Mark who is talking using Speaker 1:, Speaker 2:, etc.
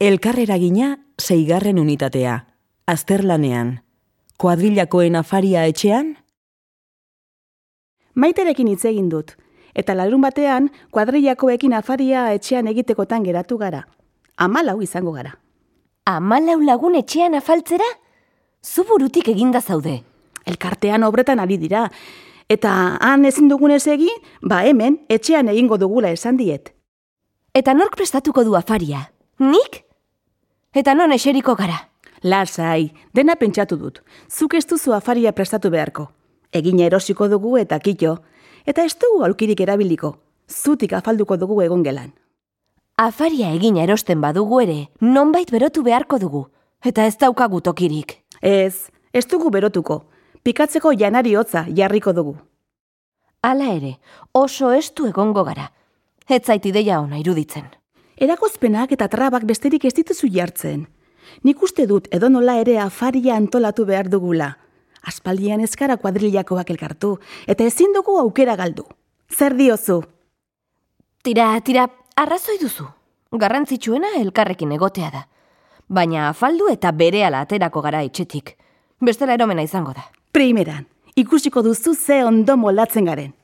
Speaker 1: Elkarreragina zeigarren unitatea. Azterlanean. Kuadrilakoen afaria etxean?
Speaker 2: Maiterekin hitz egin dut. Eta larun batean, kuadrilakoekin afaria etxean egitekotan geratu gara. Amalau izango gara.
Speaker 3: Amalau lagun etxean afaltzera? Zu burutik eginda zaude.
Speaker 2: Elkartean obretan ari dira. Eta han ezin dugunez egin, ba hemen etxean egingo dugula esan diet.
Speaker 3: Eta nork prestatuko du afaria? Nik? Eta non eseriko gara?
Speaker 2: Lasai, dena pentsatu dut. Zuk ez duzu afaria prestatu beharko. Egina erosiko dugu eta kito. Eta ez dugu aulkirik erabiliko. Zutik afalduko dugu egon gelan.
Speaker 3: Afaria egina erosten badugu ere, nonbait berotu beharko dugu. Eta ez daukagu tokirik.
Speaker 2: Ez, ez dugu berotuko. Pikatzeko janari hotza jarriko dugu.
Speaker 3: Hala ere, oso estu egongo gara. Ez zait ideia ona iruditzen.
Speaker 2: Eragozpenak eta trabak besterik ez dituzu jartzen. Nik uste dut edonola ere afaria antolatu behar dugula. Aspaldian eskara kuadrilakoak elkartu, eta ezin dugu aukera galdu. Zer diozu?
Speaker 3: Tira, tira, arrazoi duzu. Garrantzitsuena elkarrekin egotea da. Baina afaldu eta berehala aterako gara etxetik. Bestela eromena izango da.
Speaker 2: Primeran, ikusiko duzu ze ondo molatzen garen.